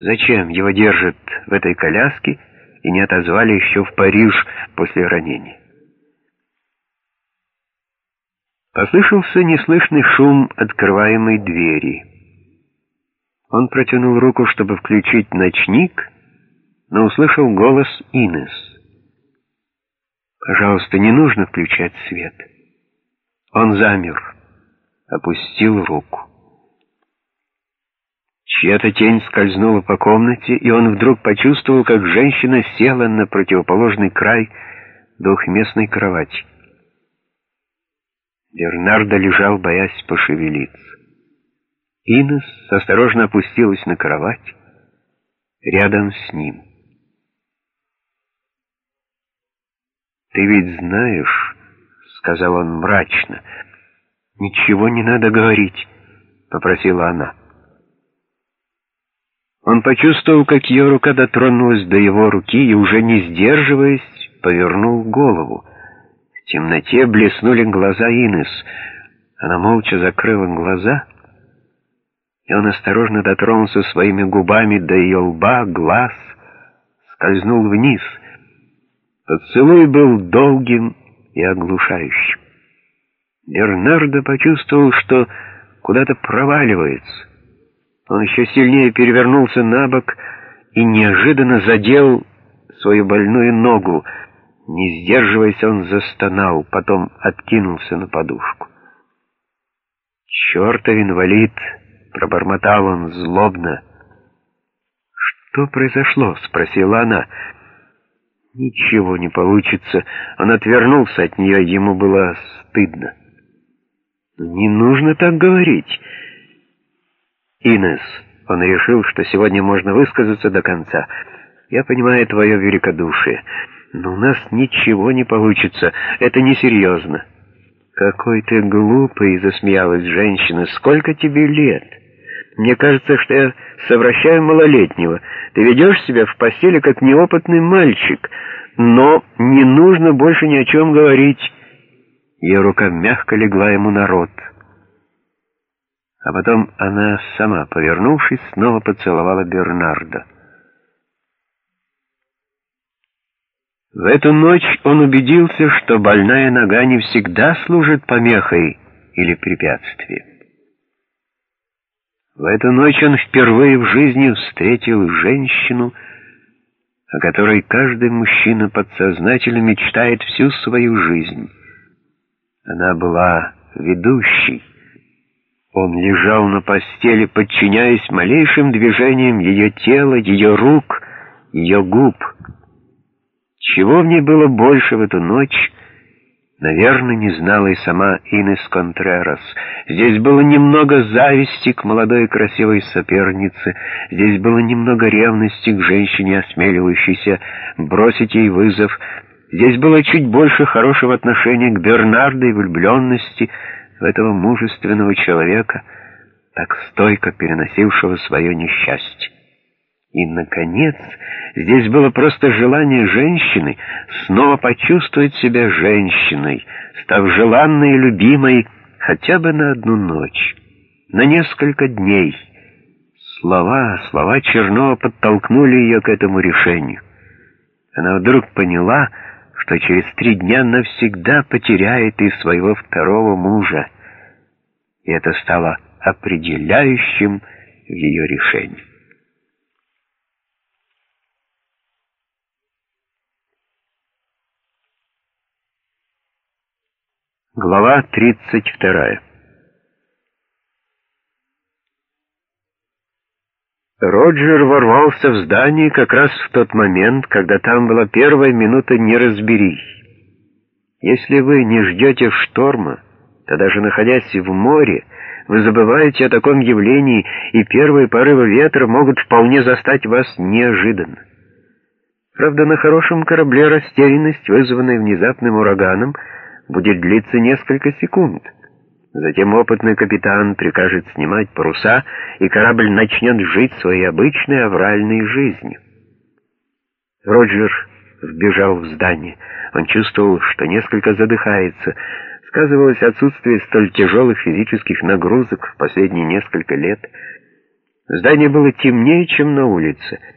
Зачем его держат в этой коляске и не отозвали еще в Париж после ранения? Послышался неслышный шум открываемой двери. Он протянул руку, чтобы включить ночник, но услышал голос Инес. «Пожалуйста, не нужно включать свет». Он замер, опустил руку. Чья-то тень скользнула по комнате, и он вдруг почувствовал, как женщина села на противоположный край двухместной кровати. Бернардо лежал, боясь пошевелиться. Инес осторожно опустилась на кровать рядом с ним. «Ты ведь знаешь, — сказал он мрачно, — ничего не надо говорить, — попросила она. Он почувствовал, как ее рука дотронулась до его руки и, уже не сдерживаясь, повернул голову. В темноте блеснули глаза Инес. Она молча закрыла глаза, и он осторожно дотронулся своими губами до ее лба, глаз, скользнул вниз. Поцелуй был долгим и оглушающим. Бернардо почувствовал, что куда-то проваливается. Он еще сильнее перевернулся на бок и неожиданно задел свою больную ногу. Не сдерживаясь, он застонал, потом откинулся на подушку. «Чертов инвалид!» — пробормотал он злобно. «Что произошло?» — спросила она. «Ничего не получится». Он отвернулся от нее, ему было стыдно. «Не нужно так говорить». Инес, он решил, что сегодня можно высказаться до конца. Я понимаю твое великодушие, но у нас ничего не получится, это несерьезно. Какой ты глупый, засмеялась женщина, сколько тебе лет? Мне кажется, что я совращаю малолетнего. Ты ведешь себя в постели, как неопытный мальчик, но не нужно больше ни о чем говорить. Ее рука мягко легла ему на рот. А потом она сама, повернувшись, снова поцеловала Бернарда. В эту ночь он убедился, что больная нога не всегда служит помехой или препятствием. В эту ночь он впервые в жизни встретил женщину, о которой каждый мужчина подсознательно мечтает всю свою жизнь. Она была ведущей, он лежал на постели, подчиняясь малейшим движениям ее тела, ее рук, ее губ. Чего в ней было больше в эту ночь, наверное, не знала и сама Инес Контрерас. Здесь было немного зависти к молодой и красивой сопернице, здесь было немного ревности к женщине, осмеливающейся бросить ей вызов, здесь было чуть больше хорошего отношения к Бернарду и влюбленности — в этого мужественного человека, так стойко переносившего свое несчастье. И, наконец, здесь было просто желание женщины снова почувствовать себя женщиной, став желанной и любимой хотя бы на одну ночь, на несколько дней. Слова, слова Чернова подтолкнули ее к этому решению. Она вдруг поняла, что через три дня навсегда потеряет и своего второго мужа, и это стало определяющим в ее решении. Глава 32 Роджер ворвался в здание как раз в тот момент, когда там была первая минута неразберихи. Если вы не ждете шторма, то даже находясь в море, вы забываете о таком явлении, и первые порывы ветра могут вполне застать вас неожиданно. Правда, на хорошем корабле растерянность, вызванная внезапным ураганом, будет длиться несколько секунд. Затем опытный капитан прикажет снимать паруса, и корабль начнет жить своей обычной авральной жизнью. Роджер вбежал в здание. Он чувствовал, что несколько задыхается. Сказывалось отсутствие столь тяжелых физических нагрузок в последние несколько лет. Здание было темнее, чем на улице —